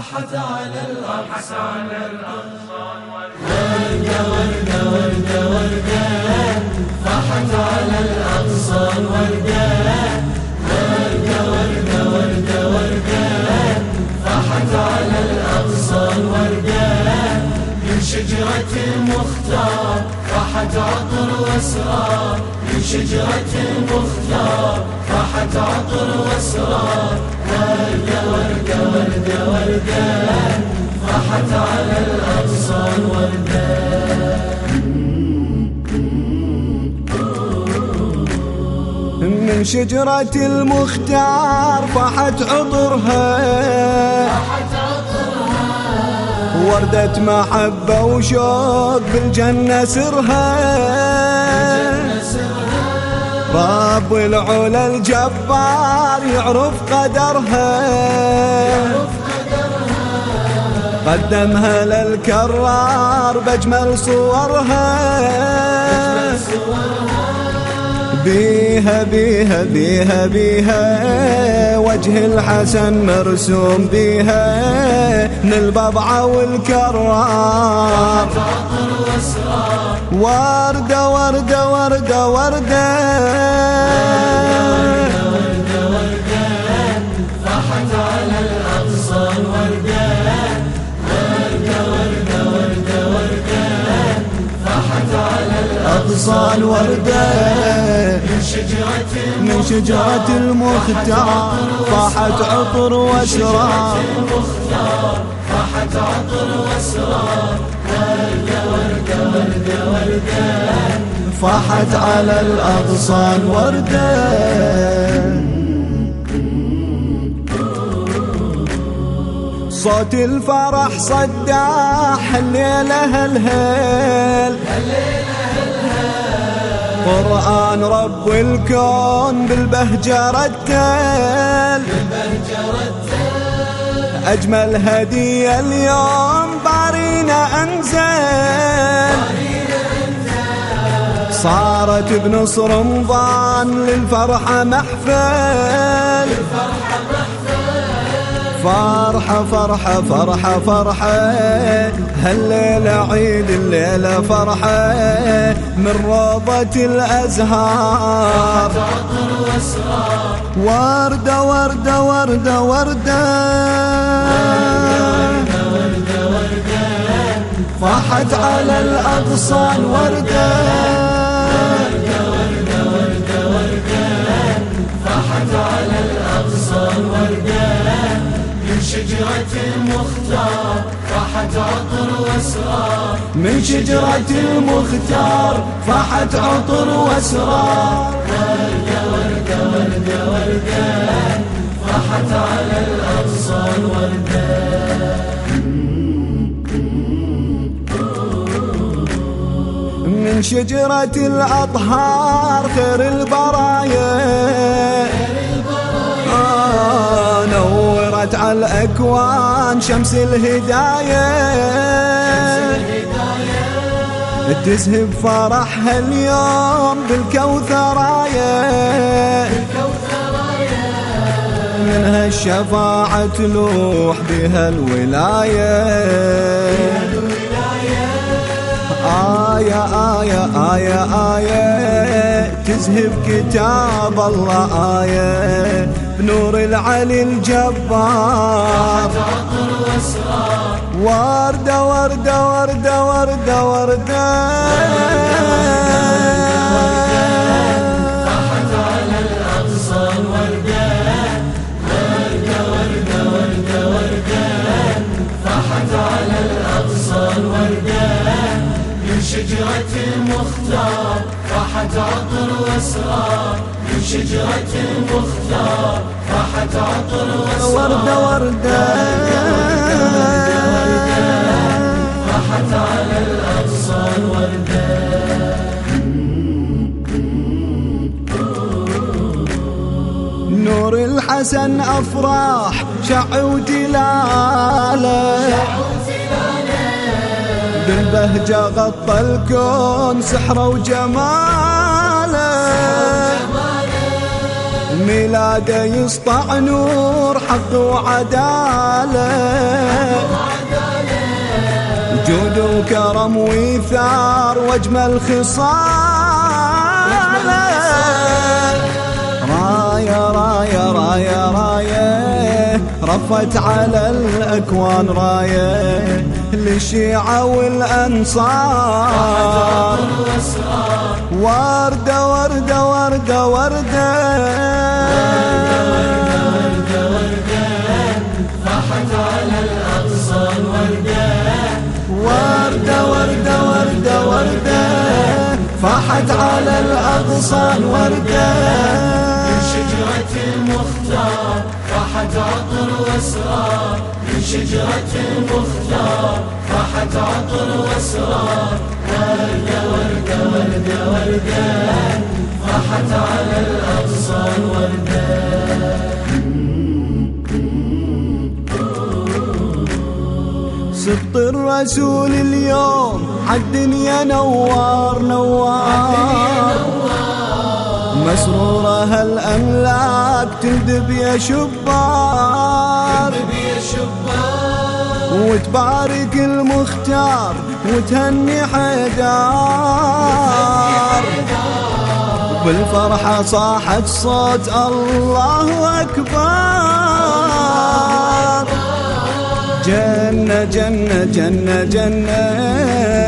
فاحت على الأغصان وردة وردة وردة وردة فاحت على الأغصان وردة وردة وردة وردة وردة فاحت على الأغصان وردة من شجرة المختار فاحت عطر واسرار. من شجرة المختار فاحت عطر واسرار وردة وردة وردة وردة فاحت على الأغصان وردة من شجرة المختار فاحت عطرها. وردة محبة وشوق بالجنة سرها. رب العلا الجبار يعرف قدرها. قدمها للكرار بأجمل صورها. بيها بيها بيها بيها وجه الحسن مرسوم بيها من البضعة والكرار وردة وردة وردة وردة. فاحت على الأغصان وردة وردة وردة وردة وردة على أغصان وردة من شجرة المختار طاحت عطر وأسرار. فاحت عطر واسرار وردة وردة وردة وردة فاحت على الأغصان وردة صوت الفرح صداح الليلة الهيل قرآن رب الكون بالبهجة رتل. أجمل هدية اليوم بارينا أنزل. صارت بنص رمضان للفرحة محفل. فرحة فرحة فرحة فرحة. هالليلة عيد الليلة فرحة. من روضة الأزهار. وردة وردة وردة وردة. فاحت على الأغصان وردة. شجرة المختار فاحت عطر وأسرار. من شجرة المختار فاحت عطر وأسرار. وردة وردة وردة وردة فاحت على الأغصان وردة من شجرة الأطهار خير البرايا. نورت على الأكوان شمس الهداية. تزهب فرحها اليوم بالكوثرايا منها الشفاعة تلوح بها الولاية آية آية آية آية. تزهب كتاب الله آية. بنور العلي الجبار. وردة وردة وردة وردة وردة. الأغصان وردة وردة وردة وردة وردة وردة شجرة المختار فاحت عطر وأسرار. من شجرة المختار فاحت عطر وأسرار. وردة وردة. فاحت على الأغصان وردة. نور الحسن أفراح شع وجلاله بالبهجة غطى الكون سحره وجماله. ميلاده يسطع نور حق وعداله. جود وكرم ويثار واجمل خصاله رايه رايه رايه رفت على فاحت على الأقصى الوردة وردة وردة وردة وردة. فاحت على الأغصان وردة. فاحت عطر واسرار من شجرة المختار فاحت عطر واسرار وردة وردة وردة وردة فاحت على الأغصان وردة سبط الرسول اليوم عالدنيا نوار نوار. مسرورة هالأملاك تندب يا شبار. يا شباب وتبارك المختار وتهني حيدار. بالفرحة صاحت صوت الله أكبر. جنة جنة جنة جنة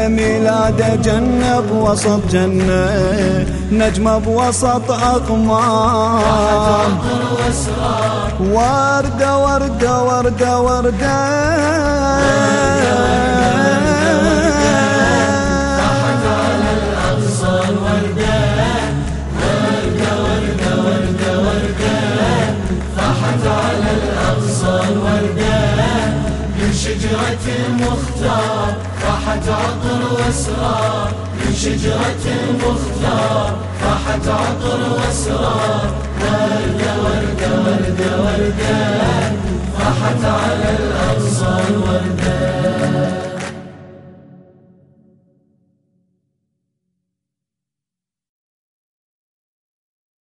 ميلاد جنة بوسط جنة. نجمة بوسط أقمار وردة وردة وردة وردة شجرة المختار. فاحت عطر واسرار من شجرة المختار فاحت عطر واسرار